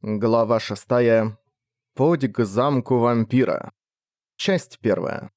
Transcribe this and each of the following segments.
Глава 6. Путь к замку вампира. Часть 1.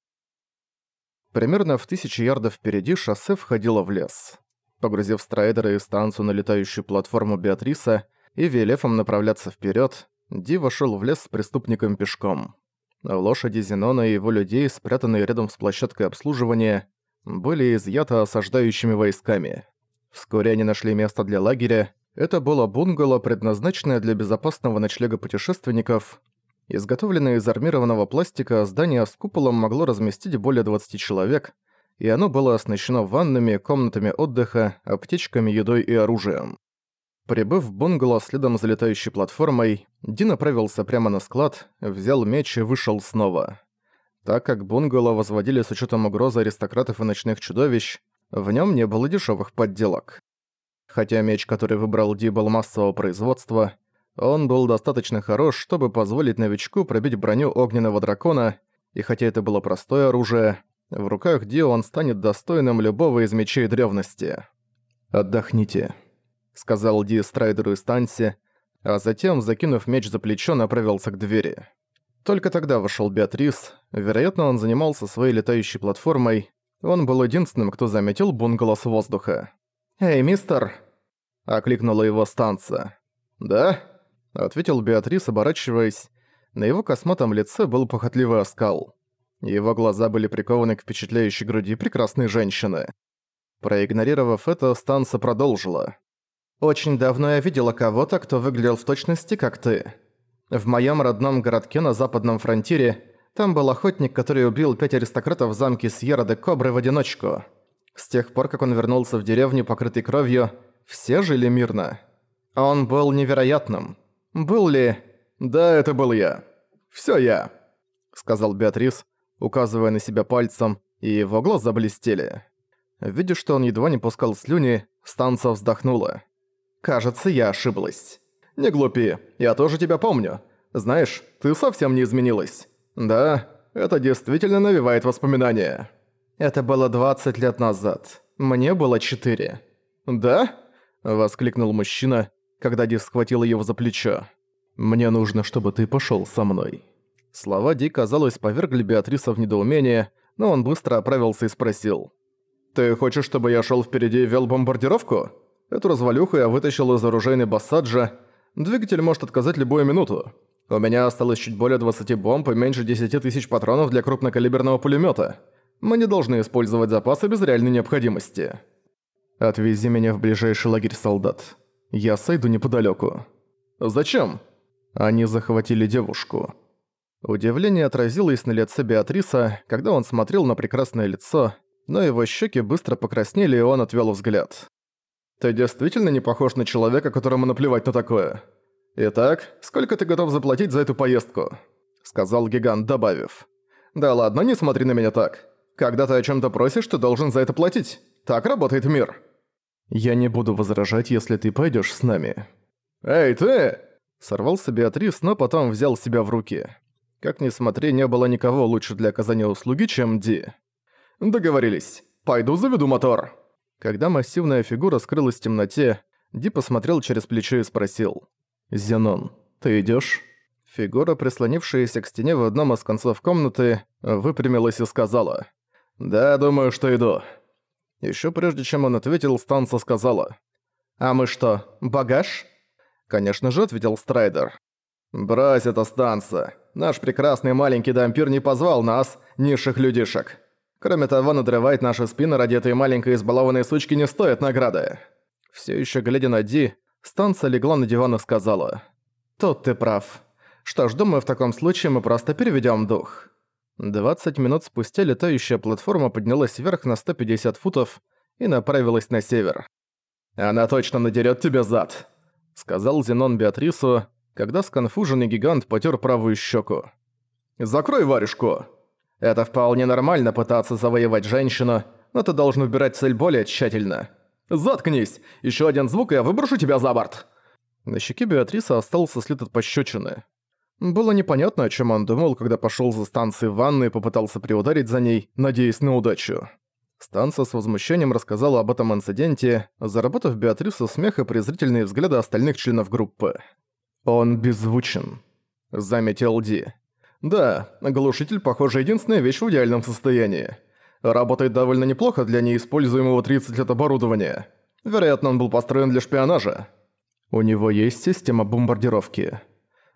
Примерно в тысячи ярдов впереди шоссе входило в лес. Погрузив страйдера и станцию на летающую платформу Беатриса и велев направляться вперед, Ди вошел в лес с преступником пешком. Лошади Зенона и его людей, спрятанные рядом с площадкой обслуживания, были изъяты осаждающими войсками. Вскоре они нашли место для лагеря, это было бунгало, предназначенное для безопасного ночлега путешественников. Изготовленное из армированного пластика, здание с куполом могло разместить более 20 человек, и оно было оснащено ваннами, комнатами отдыха, аптечками, едой и оружием. Прибыв в бунгало следом за летающей платформой, Ди направился прямо на склад, взял меч и вышел снова. Так как бунгало возводили с учетом угрозы аристократов и ночных чудовищ, в нем не было дешевых подделок. Хотя меч, который выбрал Ди, был массового производства, он был достаточно хорош, чтобы позволить новичку пробить броню огненного дракона, и хотя это было простое оружие, в руках Ди он станет достойным любого из мечей древности. «Отдохните», — сказал Ди Страйдеру и Станси, а затем, закинув меч за плечо, направился к двери. Только тогда вошел Беатрис, вероятно, он занимался своей летающей платформой, он был единственным, кто заметил бунгало с воздуха. «Эй, мистер!» — окликнула его станция. «Да?» — ответил Беатрис, оборачиваясь. На его косматом лице был похотливый оскал. Его глаза были прикованы к впечатляющей груди прекрасной женщины. Проигнорировав это, станция продолжила. «Очень давно я видела кого-то, кто выглядел в точности, как ты. В моем родном городке на западном фронтире там был охотник, который убил пять аристократов в замке Сьерра де Кобры в одиночку. С тех пор, как он вернулся в деревню, покрытый кровью, все жили мирно. Он был невероятным. Был ли... «Да, это был я. Всё я», — сказал Беатрис, указывая на себя пальцем, и его глаза блестели. Видя, что он едва не пускал слюни, станция вздохнула. «Кажется, я ошиблась». «Не глупи, я тоже тебя помню. Знаешь, ты совсем не изменилась. Да, это действительно навевает воспоминания». Это было 20 лет назад. Мне было 4. «Да?» – воскликнул мужчина, когда Ди схватила его за плечо. «Мне нужно, чтобы ты пошёл со мной». Слова Ди, казалось, повергли Беатриса в недоумение, но он быстро оправился и спросил. «Ты хочешь, чтобы я шёл впереди и вел бомбардировку? Эту развалюху я вытащил из оружейной Бассаджа. Двигатель может отказать любую минуту. У меня осталось чуть более 20 бомб и меньше 10 тысяч патронов для крупнокалиберного пулемёта. Мы не должны использовать запасы без реальной необходимости. Отвези меня в ближайший лагерь солдат. Я сойду неподалёку. Зачем? Они захватили девушку. Удивление отразилось на лице Беатриса, когда он смотрел на прекрасное лицо, но его щеки быстро покраснели, и он отвел взгляд. «Ты действительно не похож на человека, которому наплевать на такое. Итак, сколько ты готов заплатить за эту поездку?» Сказал гигант, добавив. «Да ладно, не смотри на меня так. Когда ты о чем-то просишь, ты должен за это платить. Так работает мир. Я не буду возражать, если ты пойдешь с нами. Эй, ты! Сорвался Беатрис, но потом взял себя в руки. Как ни смотри, не было никого лучше для оказания услуги, чем Ди. Договорились. Пойду заведу мотор. Когда массивная фигура скрылась в темноте, Ди посмотрел через плечо и спросил. «Зенон, ты идёшь?» Фигура, прислонившаяся к стене в одном из концов комнаты, выпрямилась и сказала. «Да, думаю, что иду». Ещё прежде чем он ответил, Станса сказала. «А мы что, багаж?» Конечно же, ответил Страйдер. «Брось это, Станса. Наш прекрасный маленький дампир не позвал нас, низших людишек. Кроме того, надрывать наши спины ради этой маленькой избалованной сучки не стоит награды». Всё ещё глядя на Ди, Станса легла на диван и сказала. «Тут ты прав. Что ж, думаю, в таком случае мы просто переведём дух». 20 минут спустя летающая платформа поднялась вверх на 150 футов и направилась на север. «Она точно надерет тебе зад», — сказал Зенон Беатрису, когда сконфуженный гигант потер правую щеку. «Закрой варежку!» «Это вполне нормально пытаться завоевать женщину, но ты должен выбирать цель более тщательно. Заткнись! Еще один звук, и я выброшу тебя за борт!» На щеке Беатриса остался след от пощечины. Было непонятно, о чем он думал, когда пошел за станцией в ванну и попытался приударить за ней, надеясь на удачу. Станция с возмущением рассказала об этом инциденте, заработав Беатрису смех и презрительные взгляды остальных членов группы. «Он беззвучен», — заметил Ди. «Да, глушитель, похоже, единственная вещь в идеальном состоянии. Работает довольно неплохо для неиспользуемого 30 лет оборудования. Вероятно, он был построен для шпионажа. У него есть система бомбардировки.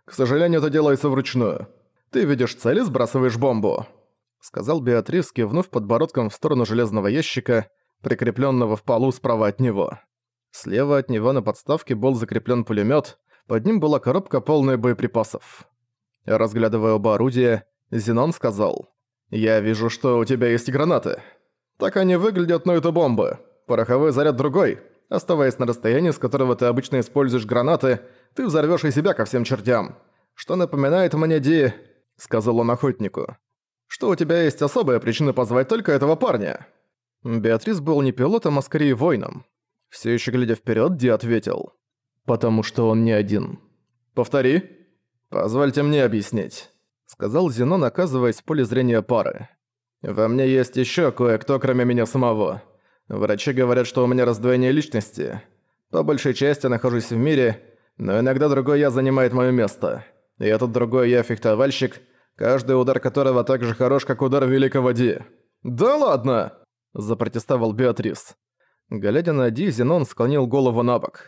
К сожалению, это делается вручную. Ты видишь цель и сбрасываешь бомбу», — сказал Беатрис, кивнув подбородком в сторону железного ящика, прикрепленного в полу справа от него. Слева от него на подставке был закреплен пулемет, под ним была коробка полная боеприпасов. Разглядывая оба орудия, Зенон сказал, «Я вижу, что у тебя есть гранаты. Так они выглядят, но это бомбы. Пороховой заряд другой. Оставаясь на расстоянии, с которого ты обычно используешь гранаты, ты взорвёшь и себя ко всем чертям. Что напоминает мне Ди...» — сказал он охотнику. «Что у тебя есть особая причина позвать только этого парня?» Беатрис был не пилотом, а скорее воином. Все еще глядя вперед, Ди ответил. «Потому что он не один». «Повтори». «Позвольте мне объяснить», — сказал Зенон, оказываясь в поле зрения пары. «Во мне есть еще кое-кто, кроме меня самого. Врачи говорят, что у меня раздвоение личности. По большей части нахожусь в мире, но иногда другой я занимает мое место. И этот другой я фехтовальщик, каждый удар которого так же хорош, как удар великого Ди». «Да ладно!» – запротестовал Беатрис. Глядя на Ди, Зенон склонил голову на бок.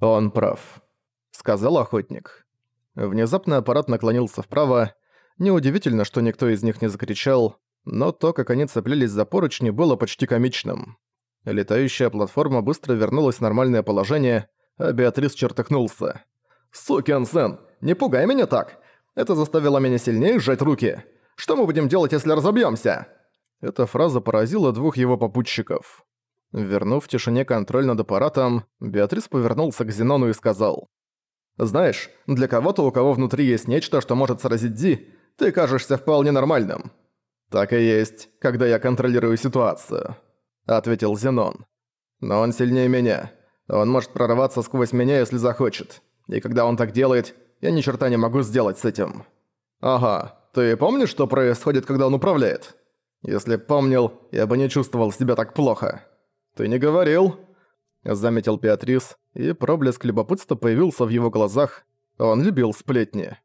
«Он прав», — сказал охотник. Внезапно аппарат наклонился вправо. Неудивительно, что никто из них не закричал, но то, как они цеплялись за поручни, было почти комичным. Летающая платформа быстро вернулась в нормальное положение, а Беатрис чертыхнулся. «Сукин сын, не пугай меня так! Это заставило меня сильнее сжать руки! Что мы будем делать, если разобьёмся?» Эта фраза поразила двух его попутчиков. Вернув в тишине контроль над аппаратом, Беатрис повернулся к Зенону и сказал. «Знаешь, для кого-то, у кого внутри есть нечто, что может сразить Ди, ты кажешься вполне нормальным». «Так и есть, когда я контролирую ситуацию», — ответил Зенон. «Но он сильнее меня. Он может прорваться сквозь меня, если захочет. И когда он так делает, я ни черта не могу сделать с этим». «Ага, ты помнишь, что происходит, когда он управляет?» «Если помнил, я бы не чувствовал себя так плохо». «Ты не говорил?» Заметил Беатрис, и проблеск любопытства появился в его глазах. Он любил сплетни.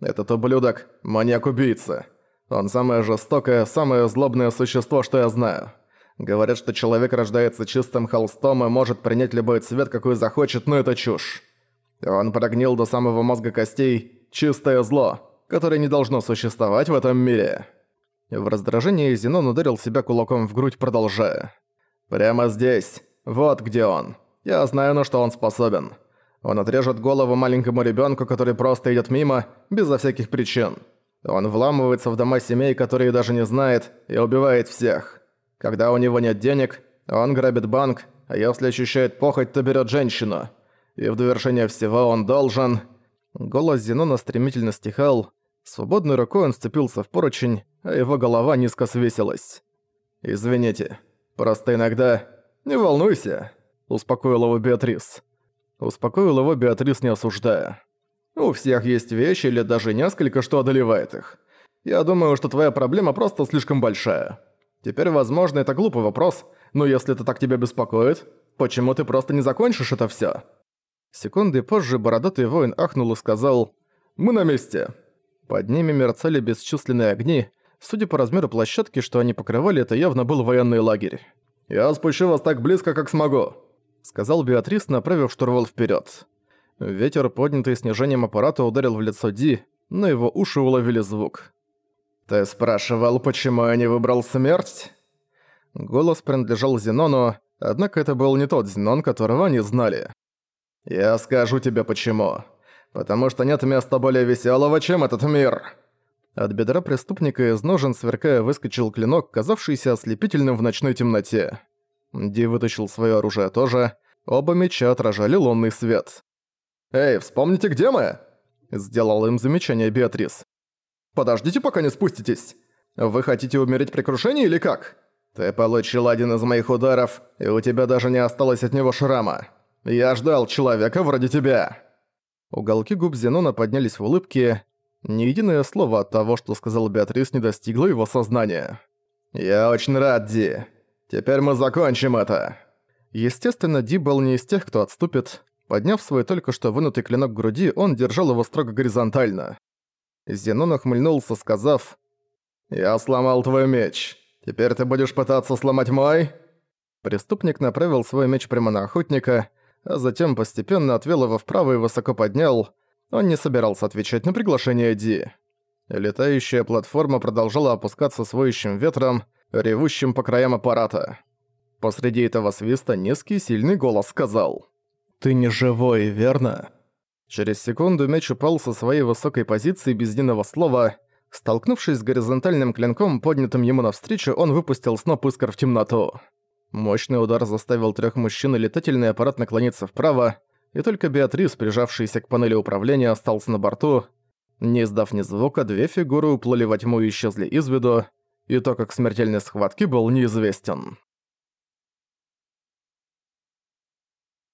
«Этот ублюдок – маньяк-убийца. Он самое жестокое, самое злобное существо, что я знаю. Говорят, что человек рождается чистым холстом и может принять любой цвет, какой захочет, но это чушь. Он прогнил до самого мозга костей чистое зло, которое не должно существовать в этом мире». В раздражении Зенон ударил себя кулаком в грудь, продолжая. «Прямо здесь. Вот где он. Я знаю, на что он способен. Он отрежет голову маленькому ребенку, который просто идет мимо, безо всяких причин. Он вламывается в дома семей, которые даже не знает, и убивает всех. Когда у него нет денег, он грабит банк, а если ощущает похоть, то берет женщину. И в довершение всего он должен...» Голос Зенона стремительно стихал. Свободной рукой он сцепился в поручень, а его голова низко свесилась. «Извините». Просто иногда... Не волнуйся», — успокоил его Беатрис. Успокоил его Беатрис, не осуждая. «У всех есть вещи или даже несколько, что одолевает их. Я думаю, что твоя проблема просто слишком большая. Теперь, возможно, это глупый вопрос, но если это так тебя беспокоит, почему ты просто не закончишь это всё?» Секунды позже бородатый воин ахнул и сказал «Мы на месте». Под ними мерцали бесчисленные огни, Судя по размеру площадки, что они покрывали, это явно был военный лагерь. «Я спущу вас так близко, как смогу», — сказал Беатрис, направив штурвал вперед. Ветер, поднятый снижением аппарата, ударил в лицо Ди, но его уши уловили звук. «Ты спрашивал, почему я не выбрал смерть?» Голос принадлежал Зенону, однако это был не тот Зенон, которого они знали. «Я скажу тебе почему. Потому что нет места более веселого, чем этот мир». От бедра преступника из ножен, сверкая, выскочил клинок, казавшийся ослепительным в ночной темноте. Ди вытащил свое оружие тоже. Оба меча отражали лунный свет. «Эй, вспомните, где мы?» Сделал им замечание Беатрис. «Подождите, пока не спуститесь. Вы хотите умереть при крушении или как? Ты получил один из моих ударов, и у тебя даже не осталось от него шрама. Я ждал человека вроде тебя». Уголки губ Зенона поднялись в улыбке, ни единое слово от того, что сказал Беатрис, не достигло его сознания. «Я очень рад, Ди. Теперь мы закончим это». Естественно, Ди был не из тех, кто отступит. Подняв свой только что вынутый клинок к груди, он держал его строго горизонтально. Зенон охмыльнулся, сказав «Я сломал твой меч. Теперь ты будешь пытаться сломать мой?» Преступник направил свой меч прямо на охотника, а затем постепенно отвел его вправо и высоко поднял. Он не собирался отвечать на приглашение Ди. Летающая платформа продолжала опускаться с воющим ветром, ревущим по краям аппарата. Посреди этого свиста низкий сильный голос сказал «Ты не живой, верно?» Через секунду меч упал со своей высокой позиции без единого слова. Столкнувшись с горизонтальным клинком, поднятым ему навстречу, он выпустил сноп искр в темноту. Мощный удар заставил трех мужчин и летательный аппарат наклониться вправо, и только Беатрис, прижавшийся к панели управления, остался на борту. Не издав ни звука, две фигуры уплыли во тьму и исчезли из виду, и то, как смертельной схватки был неизвестен.